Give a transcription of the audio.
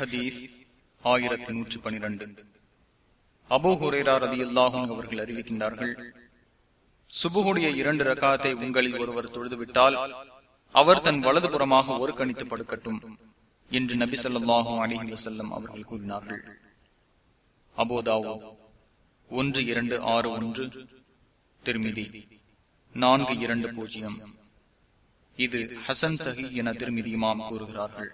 ஹதீஸ் ஆயிரத்தி நூற்றி பனிரெண்டு. அபோ ஹுரேரா அவர்கள் அறிவிக்கின்றார்கள் சுபுகுடைய இரண்டு ரகாத்தை உங்களில் ஒருவர் தொழுதுவிட்டால் அவர் தன் வலதுபுறமாக ஒரு கணித்து படுக்கட்டும் என்று நபி சொல்லாஹும் அலிஹி வசல்லம் அவர்கள் கூறினார்கள். அபோதாவோ ஒன்று இரண்டு ஆறு ஒன்று திருமிதி நான்கு இரண்டு பூஜ்ஜியம். இது ஹசன் சஹி என திருமிதியுமாம் கூறுகிறார்கள்.